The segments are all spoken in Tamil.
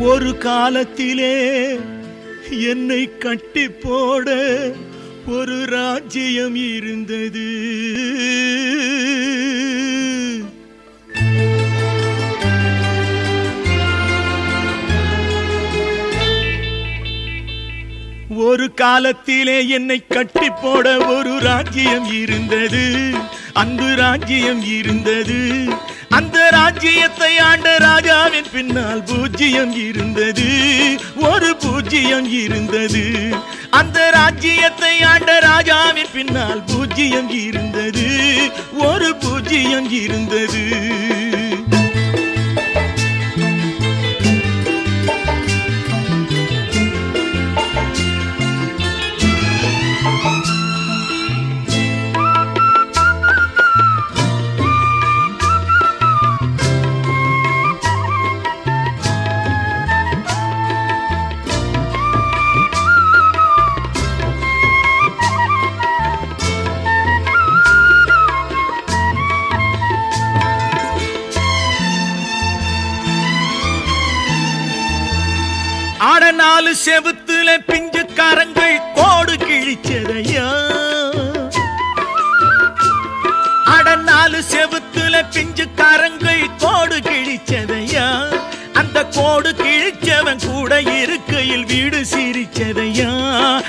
ஒரு காலத்திலே என்னை கட்டி போட ஒரு ராஜ்யம் இருந்தது. ஒரு காலத்திலே என்னை கட்டி போட ஒரு ராஜ்யம் இருந்தது. அன்பு ராஜ்யம் இருந்தது. அந்த ராஜ்யத்தை ஆண்ட ராஜாவின் பின்னால் பூஜ்ஜியம் இருந்தது. ஒரு பூஜ்ஜியம் இருந்தது. அந்த ராஜ்யத்தை ஆண்ட ராஜாவின் பின்னால் பூஜ்ஜியம் இருந்தது. ஒரு பூஜ்ஜியம் இருந்தது. நாலு செவுத்துல பிஞ்சு கரங்கள் கோடு கிழிச்சதையா? அட நாலு செவுத்துல பிஞ்சு கரங்கள் கோடு கிழிச்சதையா? அந்த கோடு கிழிச்சவன் கூட இருக்கையில் வீடு சிரிச்சதையா?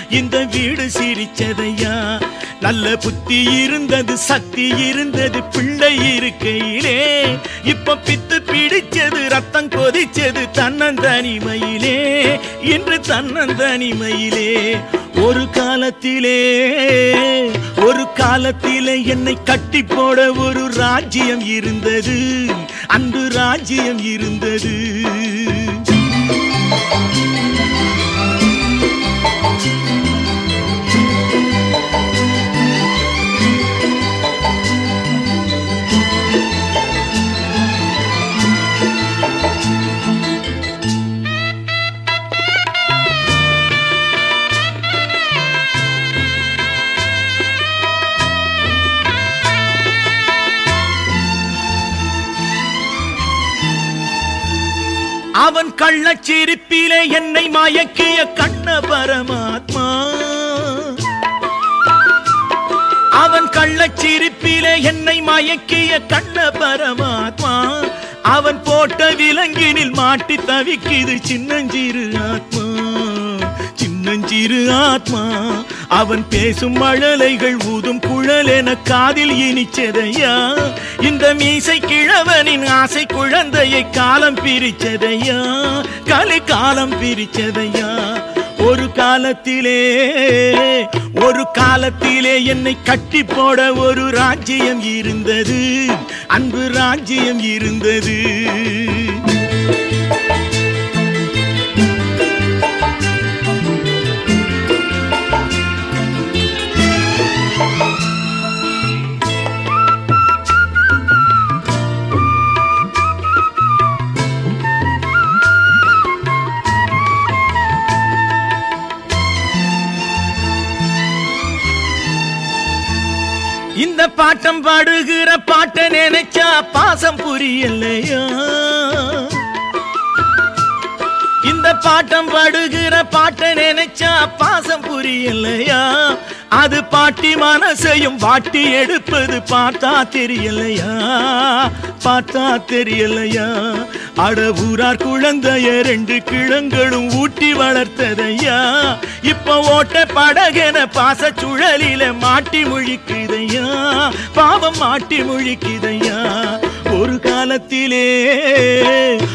இந்த வீடு சிரிச்சதையா? நல்ல புத்தி இருந்தது சக்தி இருந்தது பிள்ளை இருக்கையிலே. இப்ப பித்து பிடிச்சது ரத்தம் கொதிச்சது தன்னந்தனிமையிலே. இன்று தன்னந்தனிமையிலே. ஒரு காலத்திலே ஒரு காலத்திலே என்னை கட்டி போட ஒரு ராஜ்யம் இருந்தது. அன்று ராஜ்யம் இருந்தது. அவன் கள்ளச்சிரிப்பிலே என்னை மயக்கிய கண்ண பரமாத்மா அவன் கள்ளச்சிரிப்பிலே என்னை மயக்கிய கண்ண பரமாத்மா அவன் போட்ட விலங்கினில் மாட்டி தவிக்குது சின்னஞ்சிறு ஆத்மா. சிறு ஆத்மா. அவன் பேசும் மழலைகள் ஊதும் குழல் என காதில் இனிச்சதையா? இந்த மீசை கிழவனின் ஆசை குழந்தையை காலம் பிரிச்சதையா? கலை காலம் பிரிச்சதையா? ஒரு காலத்திலே ஒரு காலத்திலே என்னை கட்டி போட ஒரு ராஜ்யம் இருந்தது. அன்பு ராஜ்யம் இருந்தது. இந்த பாட்டம் பாடுகிற பாட்ட நினைச்சா பாசம் புரியலையா? இந்த பாட்டம் பாடுகிற பாட்ட நினைச்சா பாசம் புரியலையா? அது பாட்டி மனசையும் வாட்டி எடுப்பது பார்த்தா தெரியலையா? பார்த்தா தெரியலையா? அடவுரார் குழந்தைய ரெண்டு கிழங்களும் ஊட்டி வளர்த்ததையா? இப்ப ஓட்ட படகென பாச சுழலில மாட்டி முழிக்குதையா? பாவம் மாட்டி முழிக்குதையா? ஒரு காலத்திலே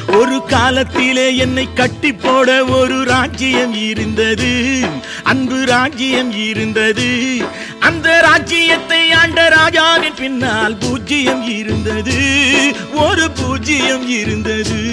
ஒரு காலத்திலே என்னை கட்டி போட ஒரு ராஜ்யம் இருந்தது. அன்பு ராஜ்யம் இருந்தது. அந்த ராஜ்யத்தை ஆண்ட ராஜாவின் பின்னால் பூஜ்ஜியம் இருந்தது. ஒரு பூஜ்ஜியம் இருந்தது.